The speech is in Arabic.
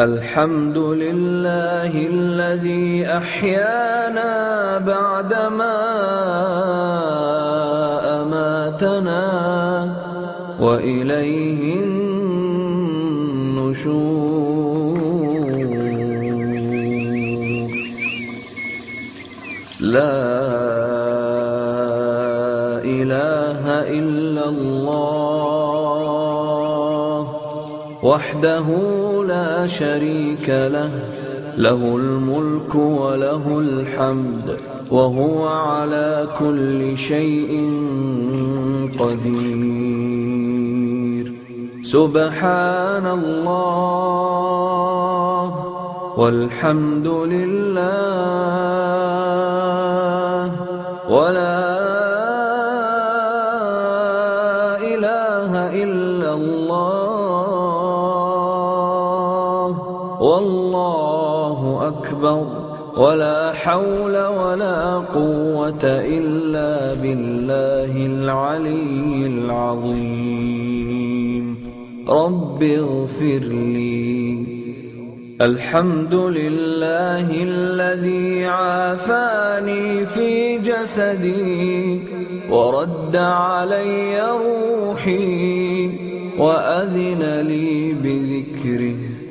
الحمد لله الذي أحيانا بعدما أماتنا وإليه النشور لا إله إلا الله وحده لا شريك له له الملك وله الحمد وهو على كل شيء قدير. سبحان الله والحمد لله ولا إله إلا الله. والله أكبر. ولا حول ولا قوة إلا بالله العلي العظيم. رب اغفر لي. الحمد لله الذي عافاني في جسدي ورد علي روحي وأذن لي بذكره.